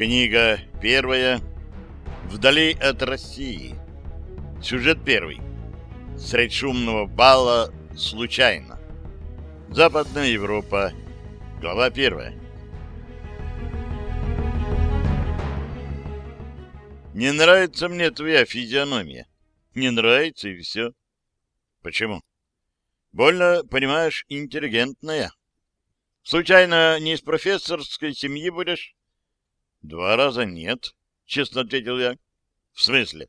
Книга первая. Вдали от России. Сюжет первый. Средь шумного бала случайно. Западная Европа. Глава первая. Не нравится мне твоя физиономия. Не нравится и все. Почему? Больно, понимаешь, интеллигентная. Случайно не из профессорской семьи будешь? Два раза нет, честно ответил я. В смысле?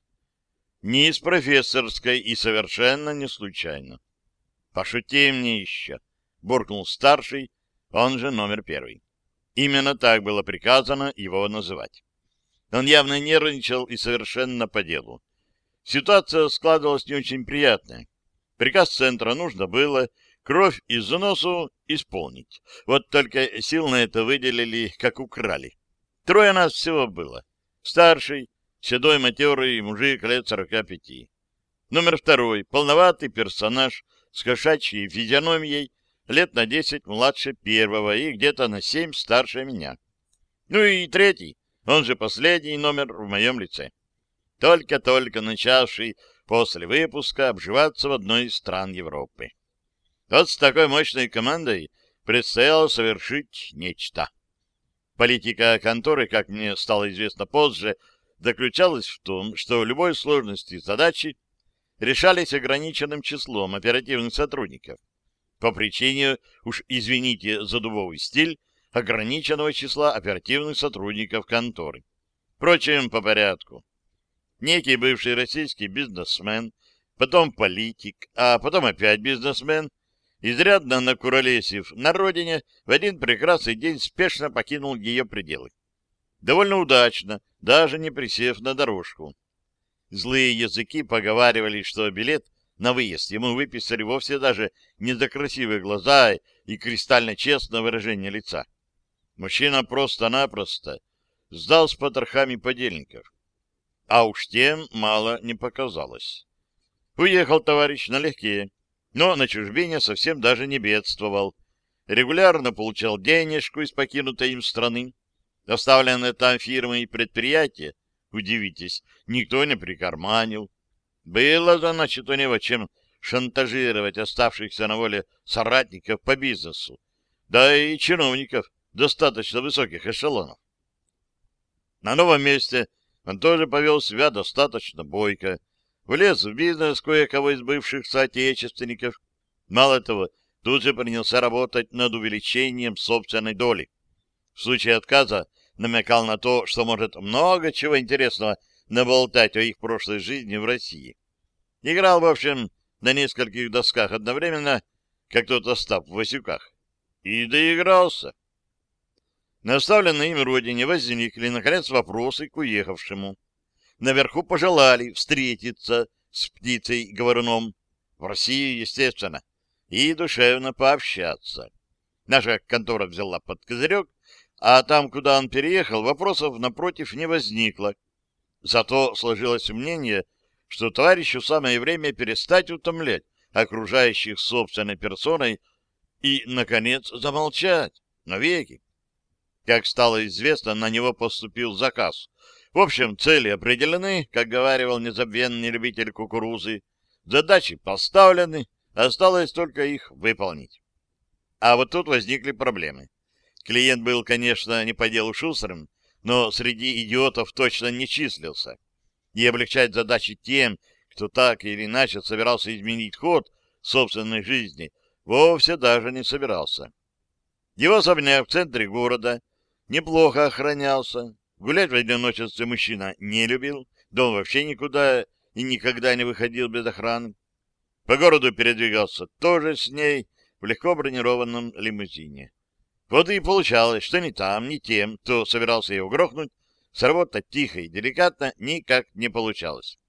Не из профессорской и совершенно не случайно. Пошути мне еще, буркнул старший, он же номер первый. Именно так было приказано его называть. Он явно нервничал и совершенно по делу. Ситуация складывалась не очень приятная. Приказ центра нужно было кровь из носу исполнить. Вот только сил на это выделили, как украли. Трое нас всего было. Старший, седой матерый мужик лет сорока пяти. Номер второй, полноватый персонаж с кошачьей физиономией, лет на десять младше первого и где-то на семь старше меня. Ну и третий, он же последний номер в моем лице. Только-только начавший после выпуска обживаться в одной из стран Европы. Вот с такой мощной командой предстояло совершить нечто. Политика конторы, как мне стало известно позже, заключалась в том, что любой сложности задачи решались ограниченным числом оперативных сотрудников. По причине, уж извините за дубовый стиль, ограниченного числа оперативных сотрудников конторы. Впрочем, по порядку. Некий бывший российский бизнесмен, потом политик, а потом опять бизнесмен, изрядно накуролесив на родине, в один прекрасный день спешно покинул ее пределы. Довольно удачно, даже не присев на дорожку. Злые языки поговаривали, что билет на выезд ему выписали вовсе даже не за красивые глаза и кристально честное выражение лица. Мужчина просто-напросто сдал с потрохами подельников. А уж тем мало не показалось. Уехал товарищ налегке, но на чужбине совсем даже не бедствовал. Регулярно получал денежку из покинутой им страны. Оставленные там фирмы и предприятия, удивитесь, никто не прикарманил. Было, значит, у него чем шантажировать оставшихся на воле соратников по бизнесу, да и чиновников, достаточно высоких эшелонов. На новом месте он тоже повел себя достаточно бойко, влез в бизнес кое-кого из бывших соотечественников. Мало того, тут же принялся работать над увеличением собственной доли. В случае отказа намекал на то, что может много чего интересного наболтать о их прошлой жизни в России. Играл, в общем, на нескольких досках одновременно, как тот Остап в Васюках. И доигрался. На оставленной им родине возникли, наконец, вопросы к уехавшему. Наверху пожелали встретиться с птицей-говоруном, в России, естественно, и душевно пообщаться. Наша контора взяла под козырек, а там, куда он переехал, вопросов напротив не возникло. Зато сложилось мнение, что товарищу самое время перестать утомлять окружающих собственной персоной и, наконец, замолчать навеки. Как стало известно, на него поступил заказ. В общем, цели определены, как говаривал незабвенный любитель кукурузы. Задачи поставлены, осталось только их выполнить. А вот тут возникли проблемы. Клиент был, конечно, не по делу шустрым, но среди идиотов точно не числился. И облегчать задачи тем, кто так или иначе собирался изменить ход собственной жизни, вовсе даже не собирался. Его особняк в центре города неплохо охранялся. Гулять в одиночестве мужчина не любил, да он вообще никуда и никогда не выходил без охраны. По городу передвигался тоже с ней в легко бронированном лимузине. Вот и получалось, что ни там, ни тем, кто собирался его грохнуть, сработать тихо и деликатно никак не получалось.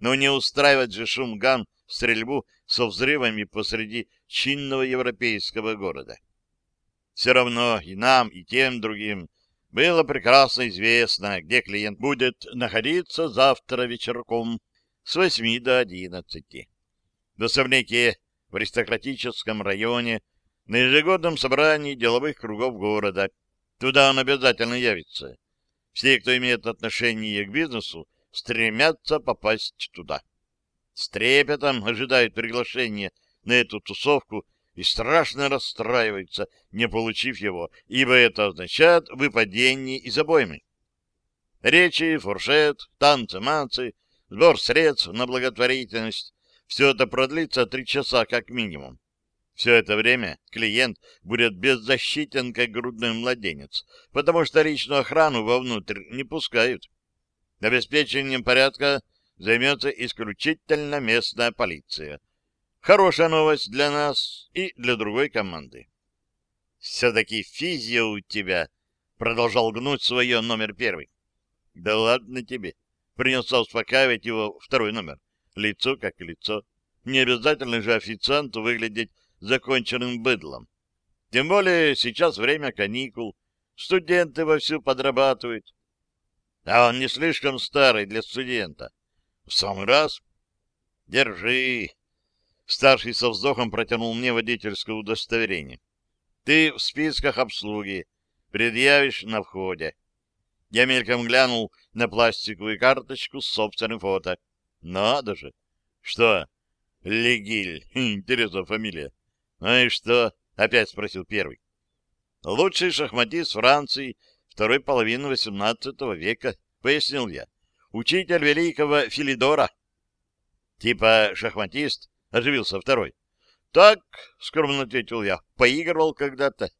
Но не устраивать же шум гам стрельбу со взрывами посреди чинного европейского города. Все равно и нам, и тем другим было прекрасно известно, где клиент будет находиться завтра вечерком с восьми до одиннадцати. В особняке в аристократическом районе на ежегодном собрании деловых кругов города. Туда он обязательно явится. Все, кто имеет отношение к бизнесу, стремятся попасть туда. С трепетом ожидают приглашения на эту тусовку и страшно расстраиваются, не получив его, ибо это означает выпадение из обоймы. Речи, фуршет, танцы, манцы, сбор средств на благотворительность — все это продлится три часа как минимум. Все это время клиент будет беззащитен, как грудной младенец, потому что личную охрану вовнутрь не пускают. Обеспечением порядка займется исключительно местная полиция. Хорошая новость для нас и для другой команды. «Все-таки физия у тебя», — продолжал гнуть свое номер первый. «Да ладно тебе», — принялся успокаивать его второй номер. Лицо как лицо. Не обязательно же официанту выглядеть законченным быдлом. Тем более сейчас время каникул, студенты вовсю подрабатывают. А он не слишком старый для студента. В самый раз. Держи. Старший со вздохом протянул мне водительское удостоверение. Ты в списках обслуги. Предъявишь на входе. Я мельком глянул на пластиковую карточку с собственным фото. Надо же. Что? Легиль. Интересная фамилия. «Ну и что?» — опять спросил первый. «Лучший шахматист Франции второй половины XVIII века», — пояснил я. «Учитель великого Филидора». «Типа шахматист?» — оживился второй. «Так», — скромно ответил я, — «поигрывал когда-то».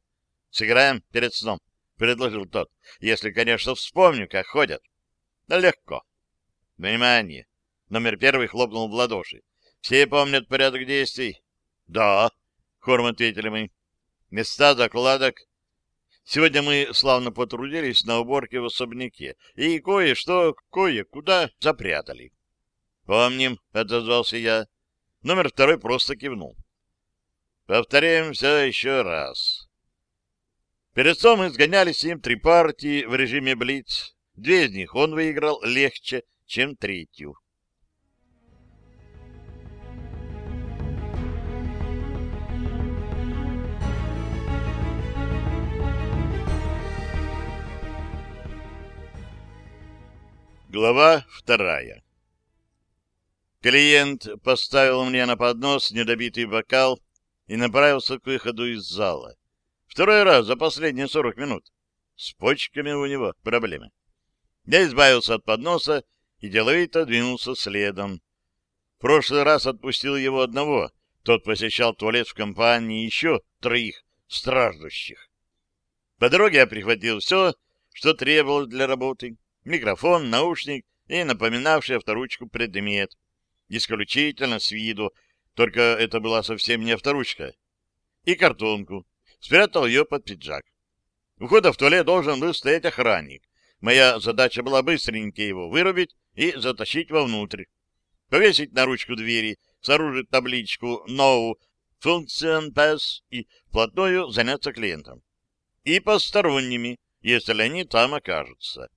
«Сыграем перед сном», — предложил тот. «Если, конечно, вспомню, как ходят». «Легко». «Внимание!» — номер первый хлопнул в ладоши. «Все помнят порядок действий?» «Да», хором ответили мы. Места закладок. Сегодня мы славно потрудились на уборке в особняке и кое-что кое-куда запрятали. Помним, отозвался я. Номер второй просто кивнул. Повторяем все еще раз. Перед сном мы сгоняли с ним три партии в режиме Блиц. Две из них он выиграл легче, чем третью. Глава вторая Клиент поставил мне на поднос недобитый бокал и направился к выходу из зала. Второй раз за последние сорок минут. С почками у него проблемы. Я избавился от подноса и деловито двинулся следом. В прошлый раз отпустил его одного. Тот посещал туалет в компании еще троих страждущих. По дороге я прихватил все, что требовалось для работы микрофон, наушник и напоминавший авторучку предмет. Исключительно с виду, только это была совсем не авторучка. И картонку. Спрятал ее под пиджак. У входа в туалет должен был стоять охранник. Моя задача была быстренько его вырубить и затащить вовнутрь. Повесить на ручку двери, сооружить табличку «No Function Pass» и вплотную заняться клиентом. И посторонними, если они там окажутся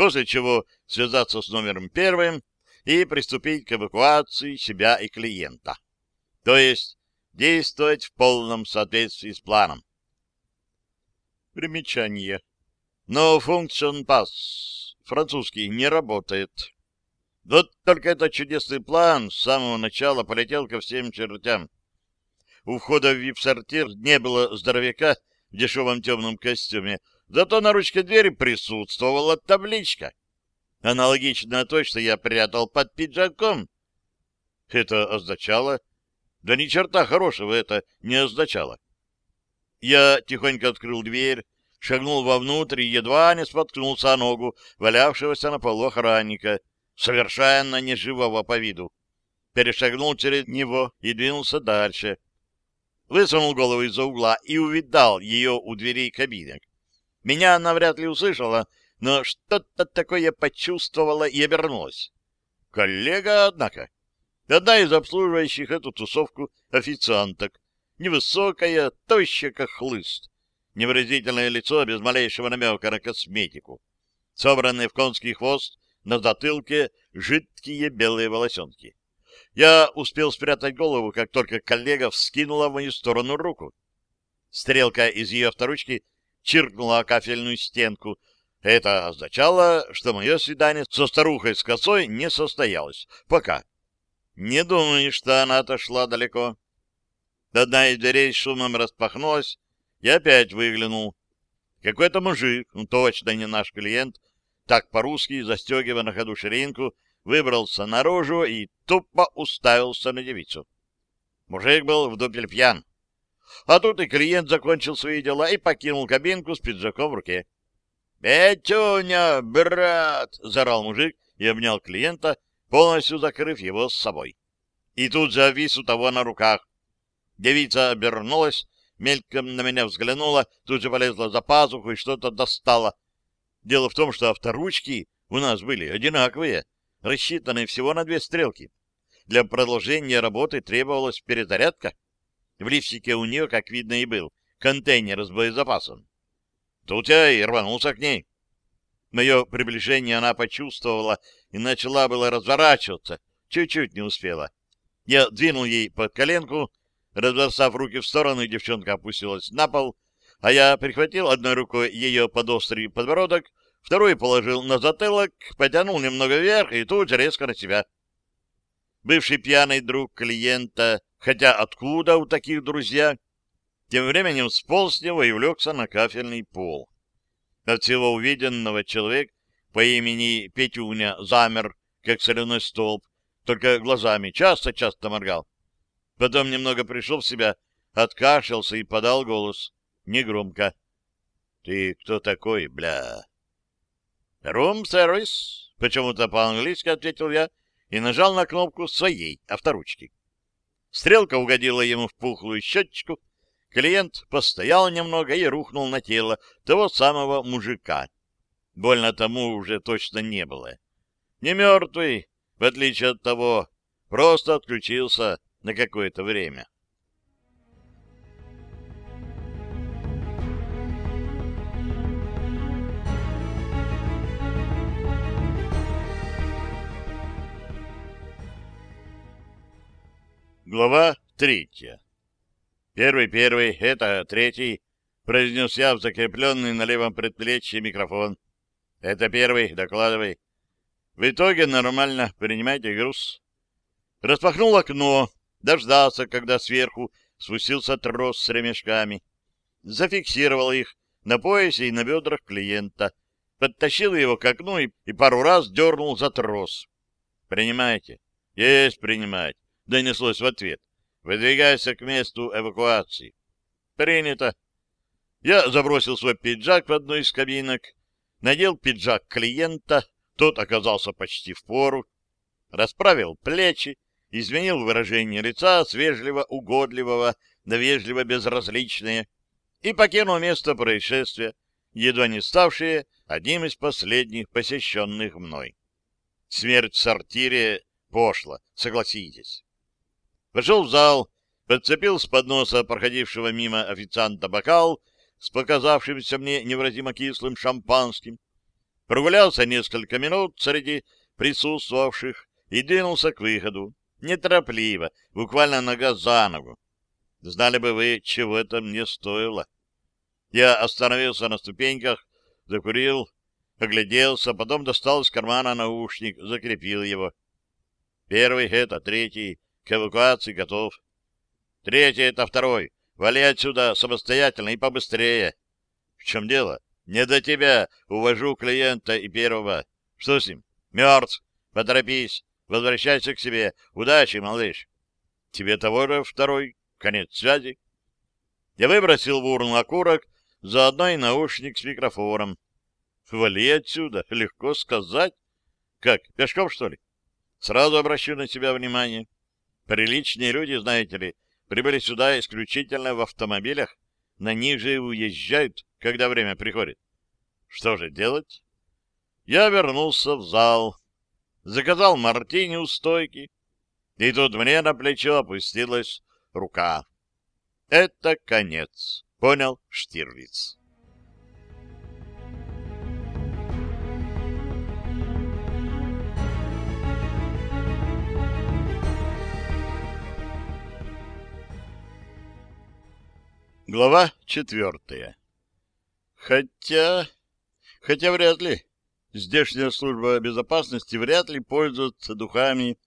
после чего связаться с номером первым и приступить к эвакуации себя и клиента. То есть действовать в полном соответствии с планом. Примечание. Но Function Pass французский не работает. Вот только этот чудесный план с самого начала полетел ко всем чертям. У входа в вип-сортир не было здоровяка в дешевом темном костюме, Зато на ручке двери присутствовала табличка, аналогичная той, что я прятал под пиджаком. Это означало... Да ни черта хорошего это не означало. Я тихонько открыл дверь, шагнул вовнутрь и едва не споткнулся о ногу валявшегося на полу охранника, совершенно неживого по виду. Перешагнул через него и двинулся дальше. Высунул голову из-за угла и увидал ее у дверей кабинок. Меня она вряд ли услышала, но что-то такое почувствовала и обернулась. Коллега, однако. Одна из обслуживающих эту тусовку официанток. Невысокая, тощая, как хлыст. Невыразительное лицо без малейшего намека на косметику. Собранные в конский хвост, на затылке жидкие белые волосенки. Я успел спрятать голову, как только коллега вскинула в мою сторону руку. Стрелка из ее авторучки чиркнула о кафельную стенку. Это означало, что мое свидание со старухой с косой не состоялось. Пока. Не думаю, что она отошла далеко. Одна из дверей шумом распахнулась, я опять выглянул. Какой-то мужик, ну точно не наш клиент, так по-русски, застегивая на ходу ширинку, выбрался наружу и тупо уставился на девицу. Мужик был в дупель пьян. А тут и клиент закончил свои дела и покинул кабинку с пиджаком в руке. «Петюня, брат!» — заорал мужик и обнял клиента, полностью закрыв его с собой. И тут завис у того на руках. Девица обернулась, мельком на меня взглянула, тут же полезла за пазуху и что-то достала. Дело в том, что авторучки у нас были одинаковые, рассчитанные всего на две стрелки. Для продолжения работы требовалась перезарядка. В лифчике у нее, как видно, и был контейнер с боезапасом. Тут я и рванулся к ней. Мое приближение она почувствовала и начала было разворачиваться. Чуть-чуть не успела. Я двинул ей под коленку, разбросав руки в стороны, девчонка опустилась на пол, а я прихватил одной рукой ее под острый подбородок, второй положил на затылок, потянул немного вверх и тут резко на себя. Бывший пьяный друг клиента, хотя откуда у таких друзья, тем временем сполз с него и влегся на кафельный пол. От всего увиденного человек по имени Петюня замер, как соляной столб, только глазами часто-часто моргал. Потом немного пришел в себя, откашлялся и подал голос. Негромко. — Ты кто такой, бля? — Рум-сервис, почему-то по-английски ответил я и нажал на кнопку своей авторучки. Стрелка угодила ему в пухлую щечку, Клиент постоял немного и рухнул на тело того самого мужика. Больно тому уже точно не было. Не мертвый, в отличие от того, просто отключился на какое-то время. Глава третья «Первый, первый, это третий», — произнес я в закрепленный на левом предплечье микрофон. «Это первый, докладывай». «В итоге нормально, принимайте груз». Распахнул окно, дождался, когда сверху спустился трос с ремешками. Зафиксировал их на поясе и на бедрах клиента. Подтащил его к окну и, и пару раз дернул за трос. «Принимайте». «Есть принимать», — донеслось в ответ. Выдвигайся к месту эвакуации. Принято. Я забросил свой пиджак в одну из кабинок, надел пиджак клиента, тот оказался почти в пору, расправил плечи, изменил выражение лица с вежливо-угодливого на вежливо-безразличное и покинул место происшествия, едва не ставшее одним из последних посещенных мной. Смерть в сортире пошла, согласитесь. Вошел в зал, подцепил с подноса проходившего мимо официанта бокал с показавшимся мне невыразимо кислым шампанским, прогулялся несколько минут среди присутствовавших и двинулся к выходу, неторопливо, буквально нога за ногу. Знали бы вы, чего это мне стоило. Я остановился на ступеньках, закурил, огляделся, потом достал из кармана наушник, закрепил его. Первый — это, третий к эвакуации готов. Третий — это второй. Вали отсюда самостоятельно и побыстрее. В чем дело? Не до тебя. Увожу клиента и первого. Что с ним? Мертв. Поторопись. Возвращайся к себе. Удачи, малыш. Тебе же второй. Конец связи. Я выбросил в урну окурок, заодно и наушник с микрофоном. Вали отсюда. Легко сказать. Как, пешком, что ли? Сразу обращу на себя внимание. Приличные люди, знаете ли, прибыли сюда исключительно в автомобилях, на них же уезжают, когда время приходит. Что же делать? Я вернулся в зал, заказал мартини у стойки, и тут мне на плечо опустилась рука. Это конец, понял Штирлиц. Глава четвертая. Хотя... Хотя вряд ли. Здешняя служба безопасности вряд ли пользуется духами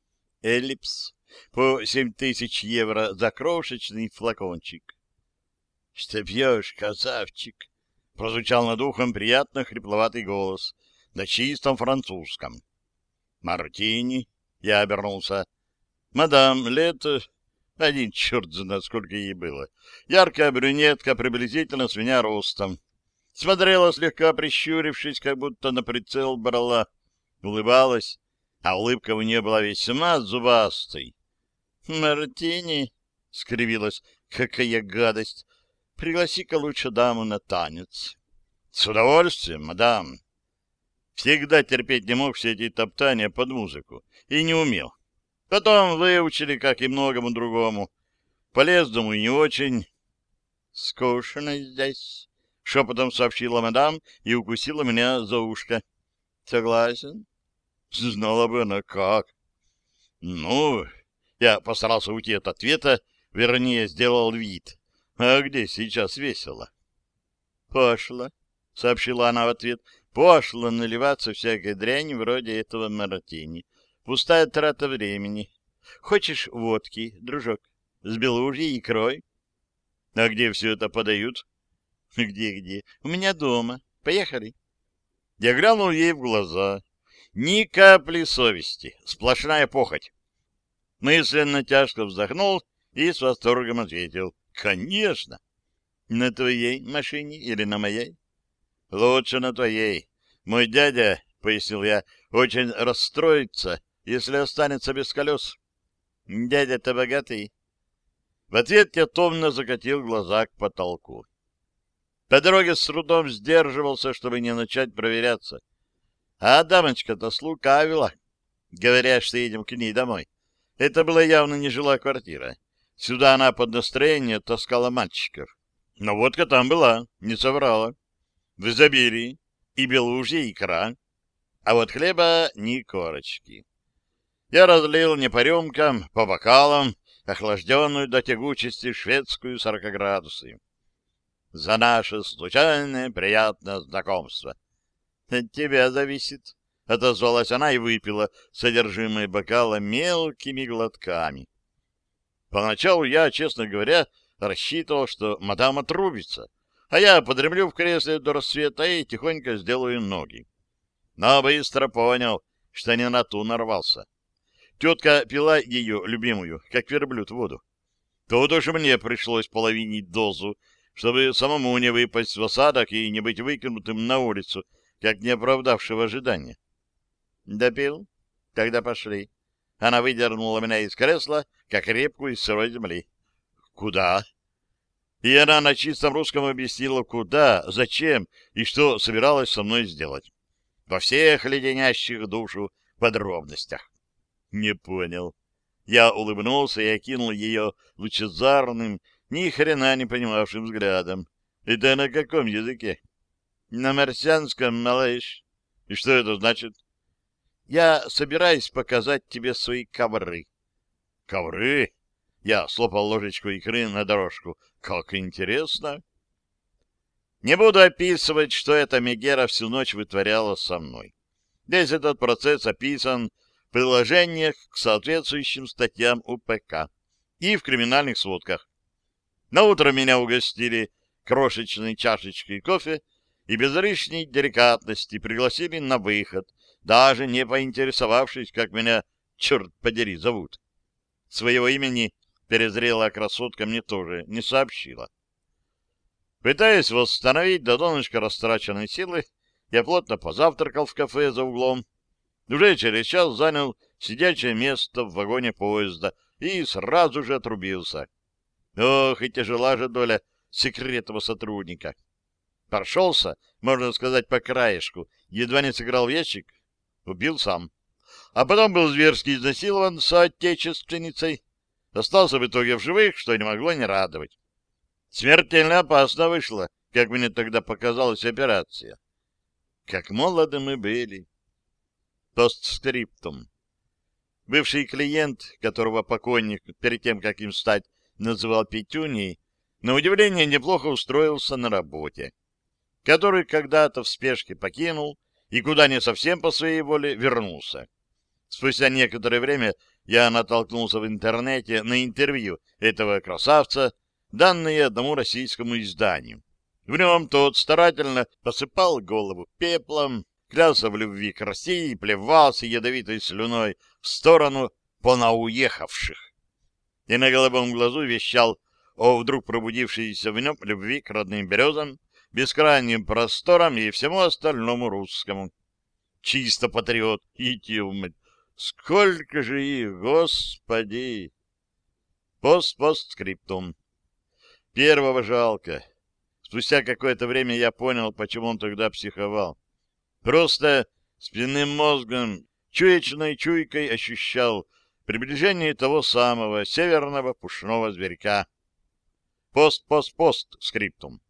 «Эллипс» по семь тысяч евро за крошечный флакончик. — Что пьешь, красавчик? — прозвучал над ухом приятно хрипловатый голос на чистом французском. — Мартини. Я обернулся. — Мадам, лет... Один черт знает, сколько ей было. Яркая брюнетка, приблизительно с меня ростом. Смотрела слегка прищурившись, как будто на прицел брала. Улыбалась, а улыбка у нее была весьма зубастой. — Мартини, — скривилась, — какая гадость! Пригласи-ка лучше даму на танец. — С удовольствием, мадам. Всегда терпеть не мог все эти топтания под музыку. И не умел. Потом выучили, как и многому другому. Полезному и не очень. — Скучно здесь, — шепотом сообщила мадам и укусила меня за ушко. — Согласен? Знала бы она как. — Ну, я постарался уйти от ответа, вернее, сделал вид. А где сейчас весело? — Пошло, — сообщила она в ответ. — Пошло наливаться всякой дрянь вроде этого мартини. Пустая трата времени. Хочешь водки, дружок, с белужьей икрой? — А где все это подают? — Где-где? У меня дома. Поехали. Я глянул ей в глаза. Ни капли совести, сплошная похоть. Мысленно тяжко вздохнул и с восторгом ответил. Конечно. На твоей машине или на моей? Лучше на твоей. Мой дядя, пояснил я, очень расстроится, если останется без колес. Дядя-то богатый. В ответ я томно закатил глаза к потолку. По дороге с трудом сдерживался, чтобы не начать проверяться. А дамочка-то слукавила, говоря, что едем к ней домой. Это была явно нежилая квартира. Сюда она под настроение таскала мальчиков. Но водка там была, не соврала. В изобилии. И белужья, икра. А вот хлеба ни корочки. Я разлил не по рюмкам, по бокалам, охлажденную до тягучести шведскую сорокоградусную. За наше случайное приятное знакомство. — От тебя зависит, — отозвалась она и выпила содержимое бокала мелкими глотками. Поначалу я, честно говоря, рассчитывал, что мадам отрубится, а я подремлю в кресле до рассвета и тихонько сделаю ноги. Но быстро понял, что не на ту нарвался. Тетка пила ее, любимую, как верблюд, воду. Тут уж мне пришлось половинить дозу, чтобы самому не выпасть в осадок и не быть выкинутым на улицу, как не оправдавшего ожидания. Допил? Тогда пошли. Она выдернула меня из кресла, как репку из сырой земли. «Куда?» И она на чистом русском объяснила, куда, зачем и что собиралась со мной сделать. Во всех леденящих душу подробностях. Не понял. Я улыбнулся и окинул ее лучезарным, ни хрена не понимавшим взглядом. Это на каком языке? На марсианском, малыш. И что это значит? Я собираюсь показать тебе свои ковры. Ковры? Я слопал ложечку икры на дорожку. Как интересно. Не буду описывать, что эта Мегера всю ночь вытворяла со мной. Весь этот процесс описан приложениях к соответствующим статьям УПК и в криминальных сводках. На утро меня угостили крошечной чашечкой кофе и без лишней деликатности пригласили на выход, даже не поинтересовавшись, как меня, черт подери, зовут. Своего имени перезрелая красотка мне тоже не сообщила. Пытаясь восстановить до донышка растраченной силы, я плотно позавтракал в кафе за углом. Уже через час занял сидячее место в вагоне поезда и сразу же отрубился. Ох, и тяжела же доля секретного сотрудника. Прошелся, можно сказать, по краешку, едва не сыграл в ящик, убил сам. А потом был зверски изнасилован соотечественницей. Остался в итоге в живых, что не могло не радовать. Смертельно опасно вышло, как мне тогда показалась операция. Как молоды мы были. Постскриптум. Бывший клиент, которого покойник перед тем, как им стать, называл Петюней, на удивление неплохо устроился на работе. который когда-то в спешке покинул и куда не совсем по своей воле вернулся. Спустя некоторое время я натолкнулся в интернете на интервью этого красавца, данные одному российскому изданию. В нем тот старательно посыпал голову пеплом, клялся в любви к России и плевался ядовитой слюной в сторону понауехавших. И на голубом глазу вещал о вдруг пробудившейся в нем любви к родным березам, бескрайним просторам и всему остальному русскому. Чисто патриот, и мать. Сколько же их, господи! Пост-постскриптум. Первого жалко. Спустя какое-то время я понял, почему он тогда психовал. Просто спинным мозгом, чуечной чуйкой ощущал приближение того самого северного пушного зверька. Пост-пост-пост скриптум.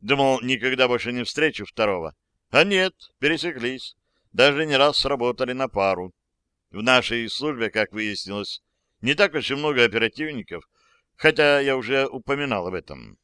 Думал, никогда больше не встречу второго. А нет, пересеклись. Даже не раз сработали на пару. В нашей службе, как выяснилось, не так уж и много оперативников, хотя я уже упоминал об этом.